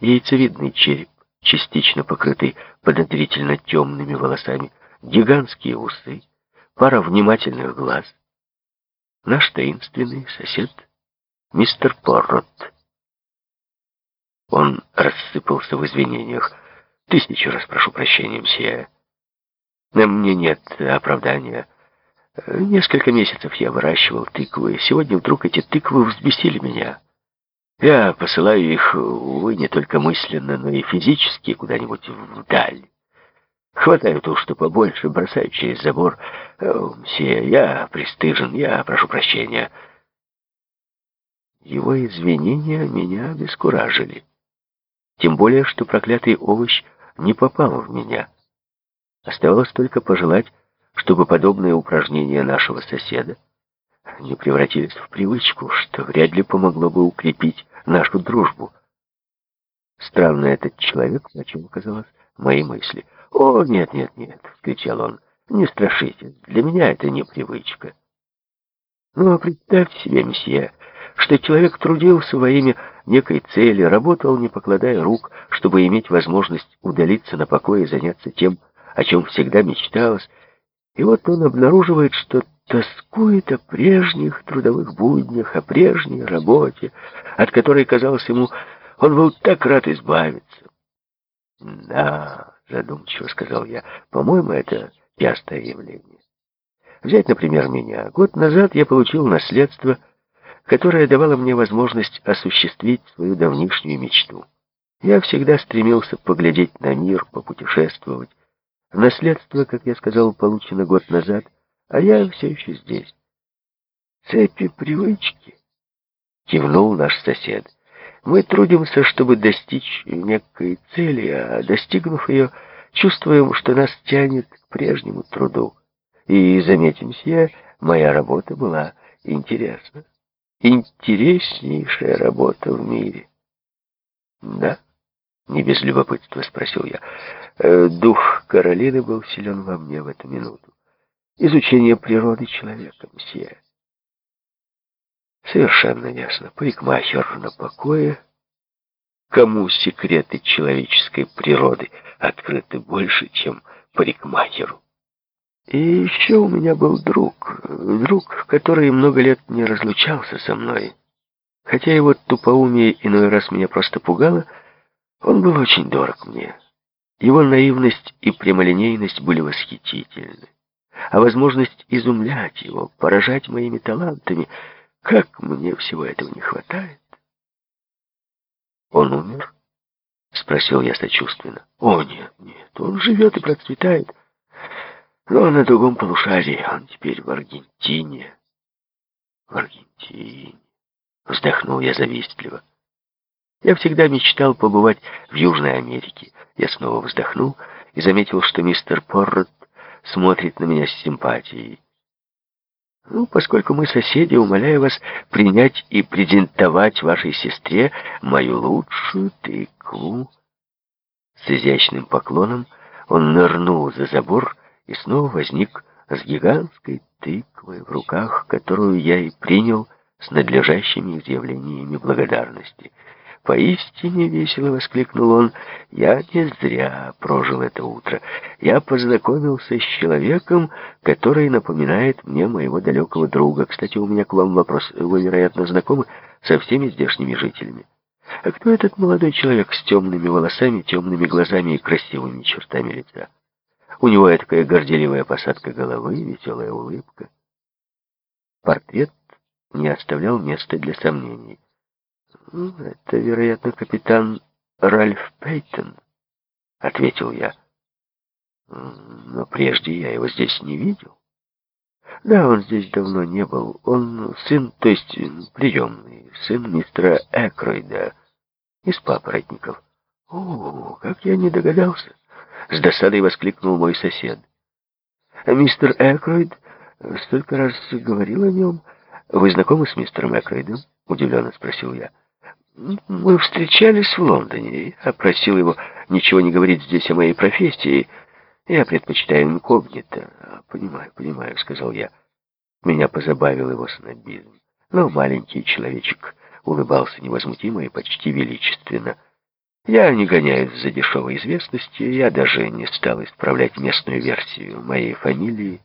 яйцевидный череп, частично покрытый подозрительно темными волосами, гигантские усы, пара внимательных глаз. Наш таинственный сосед, мистер Поррот. Он рассыпался в извинениях. Тысячу раз прошу прощения, мсье. На мне нет оправдания. Несколько месяцев я выращивал тыквы. Сегодня вдруг эти тыквы взбесили меня. Я посылаю их, увы, не только мысленно, но и физически куда-нибудь вдаль. Хватаю то, что побольше, бросаю через забор. О, мсье, я пристыжен, я прошу прощения. Его извинения меня обескуражили. Тем более, что проклятый овощ не попал в меня. Оставалось только пожелать, чтобы подобные упражнения нашего соседа не превратились в привычку, что вряд ли помогло бы укрепить нашу дружбу. Странно этот человек, на чем оказалось мои мысли. «О, нет, нет, нет!» — кричал он. «Не страшитесь, для меня это не привычка». Но представьте себе, месье, что человек трудился во имя некой цели, работал, не покладая рук, чтобы иметь возможность удалиться на покой и заняться тем, о чем всегда мечталось, и вот он обнаруживает, что тоскует о прежних трудовых буднях, о прежней работе, от которой, казалось ему, он был так рад избавиться. «Да», — задумчиво сказал я, — «по-моему, это частое явление. Взять, например, меня. Год назад я получил наследство, которое давало мне возможность осуществить свою давнишнюю мечту. Я всегда стремился поглядеть на мир, попутешествовать, Наследство, как я сказал, получено год назад, а я все еще здесь. Цепи привычки, кивнул наш сосед. Мы трудимся, чтобы достичь некой цели, а достигнув ее, чувствуем, что нас тянет к прежнему труду. И, заметим себе, моя работа была интересна. Интереснейшая работа в мире. Да? Не без любопытства спросил я. Э, дух Каролины был силен во мне в эту минуту. Изучение природы человека, мсье. Совершенно ясно. Парикмахер на покое. Кому секреты человеческой природы открыты больше, чем парикмахеру? И еще у меня был друг, друг, который много лет не разлучался со мной. Хотя его тупоумие иной раз меня просто пугало, он был очень дорог мне. Его наивность и прямолинейность были восхитительны. А возможность изумлять его, поражать моими талантами, как мне всего этого не хватает. Он умер? Спросил я сочувственно. О, нет, нет, он живет и процветает. Но на другом полушарии, он теперь в Аргентине. В Аргентине. Вздохнул я завистливо. Я всегда мечтал побывать в Южной Америке. Я снова вздохнул и заметил, что мистер Поррот смотрит на меня с симпатией. Ну, поскольку мы соседи, умоляю вас принять и презентовать вашей сестре мою лучшую тыкву. С изящным поклоном он нырнул за забор и снова возник с гигантской тыквой в руках, которую я и принял с надлежащими изъявлениями благодарности — Поистине весело воскликнул он. Я не зря прожил это утро. Я познакомился с человеком, который напоминает мне моего далекого друга. Кстати, у меня к вам вопрос. Вы, вероятно, знакомы со всеми здешними жителями. А кто этот молодой человек с темными волосами, темными глазами и красивыми чертами лица? У него такая горделивая посадка головы, веселая улыбка. Портрет не оставлял места для сомнений. «Это, вероятно, капитан Ральф Пейтон», — ответил я. «Но прежде я его здесь не видел». «Да, он здесь давно не был. Он сын, то есть приемный, сын мистера Экройда из папоротников». «О, как я не догадался!» — с досадой воскликнул мой сосед. «Мистер Экройд столько раз говорил о нем. Вы знакомы с мистером Экройдом?» — удивленно спросил я. Мы встречались в Лондоне. Я просил его ничего не говорить здесь о моей профессии. Я предпочитаю инкогнито. Понимаю, понимаю, сказал я. Меня позабавил его снобизм. Но маленький человечек улыбался невозмутимо и почти величественно. Я не гоняюсь за дешевой известностью, я даже не стал исправлять местную версию моей фамилии.